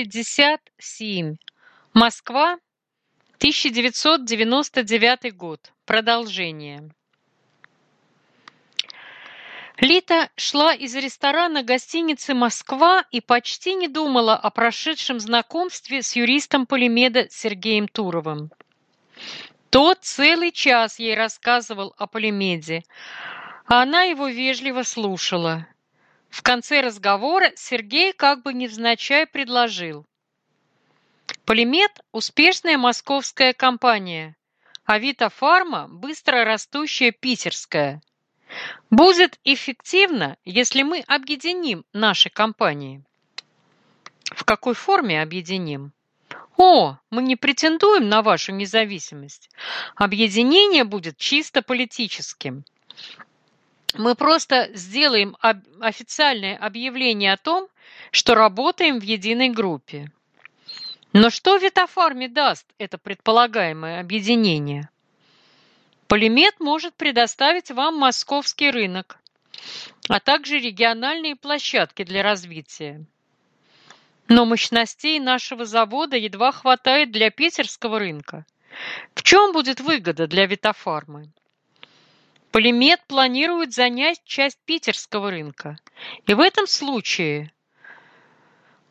57. Москва, 1999 год. Продолжение. Лита шла из ресторана гостиницы «Москва» и почти не думала о прошедшем знакомстве с юристом Полимеда Сергеем Туровым. Тот целый час ей рассказывал о Полимеде, а она его вежливо слушала. В конце разговора Сергей как бы невзначай предложил. Полимет – успешная московская компания, а Вита Фарма – быстро растущая питерская. Будет эффективно, если мы объединим наши компании. В какой форме объединим? О, мы не претендуем на вашу независимость. Объединение будет чисто политическим. Мы просто сделаем официальное объявление о том, что работаем в единой группе. Но что Витофарме даст это предполагаемое объединение? Полимет может предоставить вам московский рынок, а также региональные площадки для развития. Но мощностей нашего завода едва хватает для питерского рынка. В чем будет выгода для Витофармы? Полимет планирует занять часть питерского рынка. И в этом случае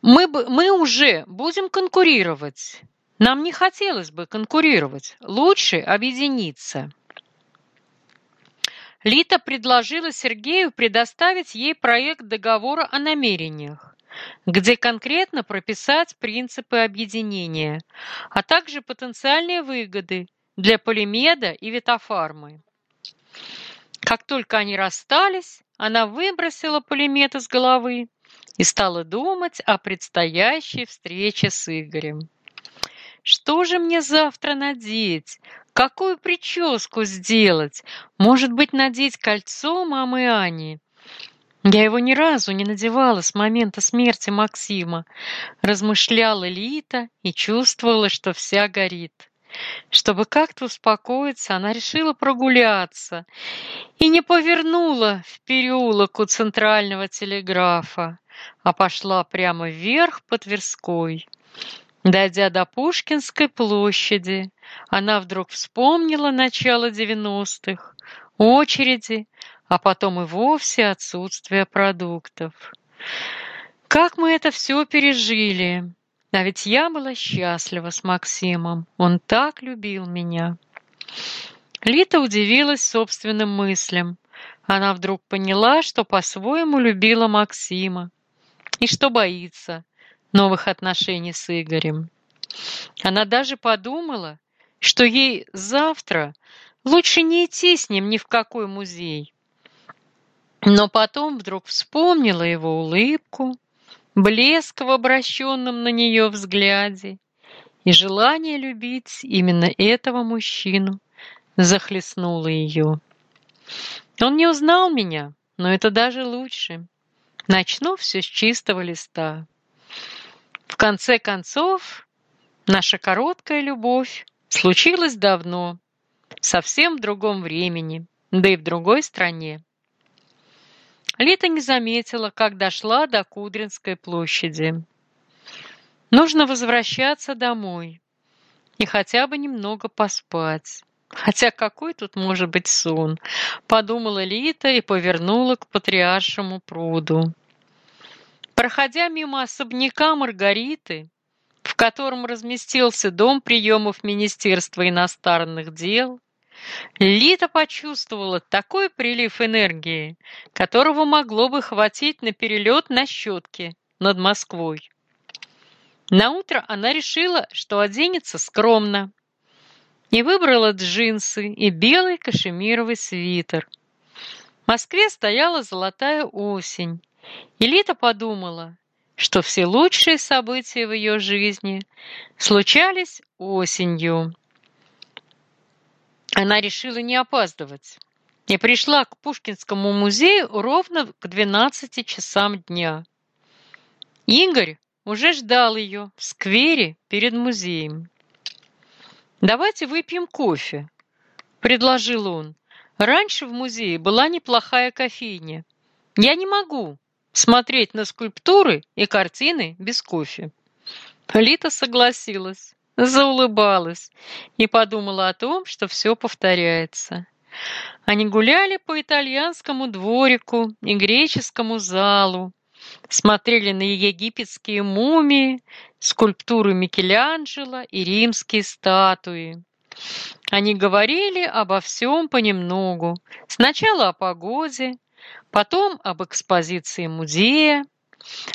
мы, мы уже будем конкурировать. Нам не хотелось бы конкурировать. Лучше объединиться. Лита предложила Сергею предоставить ей проект договора о намерениях, где конкретно прописать принципы объединения, а также потенциальные выгоды для Полимеда и Витофармы. Как только они расстались, она выбросила пулемет из головы и стала думать о предстоящей встрече с Игорем. Что же мне завтра надеть? Какую прическу сделать? Может быть, надеть кольцо мамы Ани? Я его ни разу не надевала с момента смерти Максима. Размышляла Лита и чувствовала, что вся горит. Чтобы как-то успокоиться, она решила прогуляться и не повернула в переулок у центрального телеграфа, а пошла прямо вверх по Тверской. Дойдя до Пушкинской площади, она вдруг вспомнила начало девяностых, очереди, а потом и вовсе отсутствие продуктов. Как мы это все пережили! А ведь я была счастлива с Максимом. Он так любил меня. Лита удивилась собственным мыслям. Она вдруг поняла, что по-своему любила Максима и что боится новых отношений с Игорем. Она даже подумала, что ей завтра лучше не идти с ним ни в какой музей. Но потом вдруг вспомнила его улыбку, блеск в обращенном на нее взгляде и желание любить именно этого мужчину захлестнуло ее. Он не узнал меня, но это даже лучше. Начну все с чистого листа. В конце концов, наша короткая любовь случилась давно, совсем в другом времени, да и в другой стране. Лита не заметила, как дошла до Кудринской площади. Нужно возвращаться домой и хотя бы немного поспать. Хотя какой тут может быть сон? Подумала Лита и повернула к патриаршему пруду. Проходя мимо особняка Маргариты, в котором разместился дом приемов Министерства иностранных дел, Лита почувствовала такой прилив энергии, которого могло бы хватить на перелет на щетке над Москвой. На утро она решила, что оденется скромно, и выбрала джинсы и белый кашемировый свитер. В Москве стояла золотая осень, и Лита подумала, что все лучшие события в ее жизни случались осенью. Она решила не опаздывать и пришла к Пушкинскому музею ровно к 12 часам дня. Игорь уже ждал ее в сквере перед музеем. «Давайте выпьем кофе», — предложил он. «Раньше в музее была неплохая кофейня. Я не могу смотреть на скульптуры и картины без кофе». Лита согласилась, заулыбалась и подумала о том, что все повторяется. Они гуляли по итальянскому дворику и греческому залу, смотрели на египетские мумии, скульптуры Микеланджело и римские статуи. Они говорили обо всем понемногу. Сначала о погоде, потом об экспозиции музея.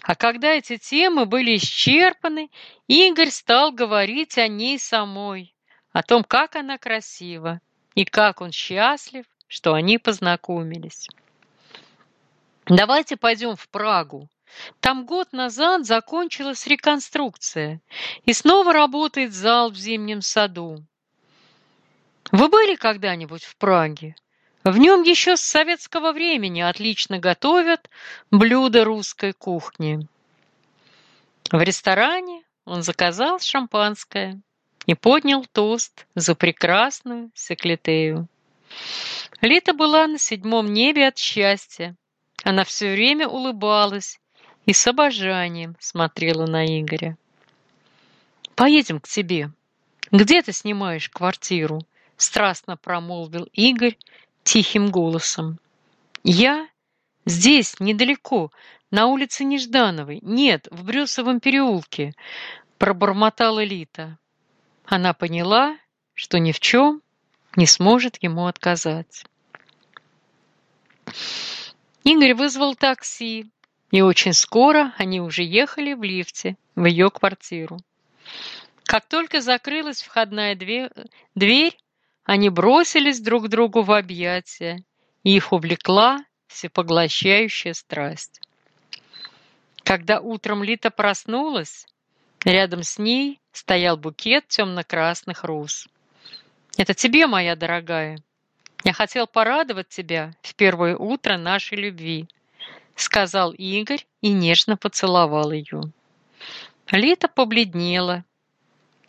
А когда эти темы были исчерпаны, Игорь стал говорить о ней самой, о том, как она красива и как он счастлив, что они познакомились. Давайте пойдем в Прагу. Там год назад закончилась реконструкция, и снова работает зал в зимнем саду. Вы были когда-нибудь в Праге? В нем еще с советского времени отлично готовят блюда русской кухни. В ресторане он заказал шампанское и поднял тост за прекрасную секлитею. Лита была на седьмом небе от счастья. Она все время улыбалась и с обожанием смотрела на Игоря. «Поедем к тебе. Где ты снимаешь квартиру?» — страстно промолвил Игорь тихим голосом. «Я здесь, недалеко, на улице Неждановой. Нет, в Брюсовом переулке», — пробормотала Лита. Она поняла, что ни в чем не сможет ему отказать. Игорь вызвал такси, и очень скоро они уже ехали в лифте в ее квартиру. Как только закрылась входная дверь, они бросились друг другу в объятия, и их увлекла всепоглощающая страсть. Когда утром Лита проснулась, рядом с ней стоял букет темно-красных роз. «Это тебе, моя дорогая. Я хотел порадовать тебя в первое утро нашей любви», сказал Игорь и нежно поцеловал ее. Лита побледнела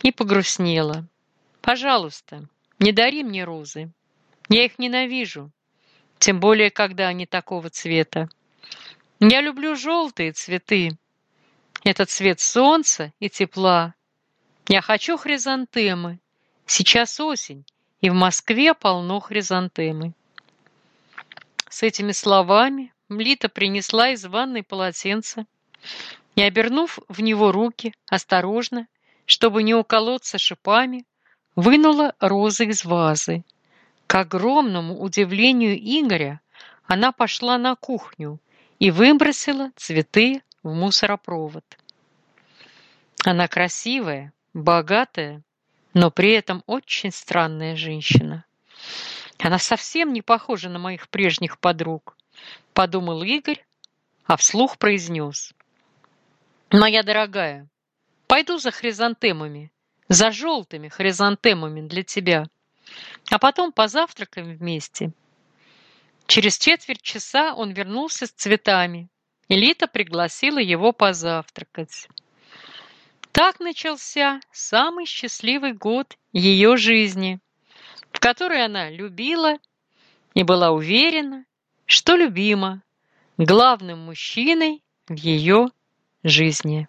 и погрустнела. «Пожалуйста, не дари мне розы. Я их ненавижу, тем более, когда они такого цвета. Я люблю желтые цветы. Это цвет солнца и тепла. Я хочу хризантемы. Сейчас осень, и в Москве полно хризантемы. С этими словами Млита принесла из ванной полотенце и, обернув в него руки, осторожно, чтобы не уколоться шипами, вынула розы из вазы. К огромному удивлению Игоря она пошла на кухню и выбросила цветы в мусоропровод. Она красивая, богатая, но при этом очень странная женщина. Она совсем не похожа на моих прежних подруг, подумал Игорь, а вслух произнес. Моя дорогая, пойду за хризантемами за желтыми хризантемами для тебя, а потом позавтракаем вместе. Через четверть часа он вернулся с цветами, и Лита пригласила его позавтракать. Так начался самый счастливый год ее жизни, в которой она любила и была уверена, что любима главным мужчиной в ее жизни.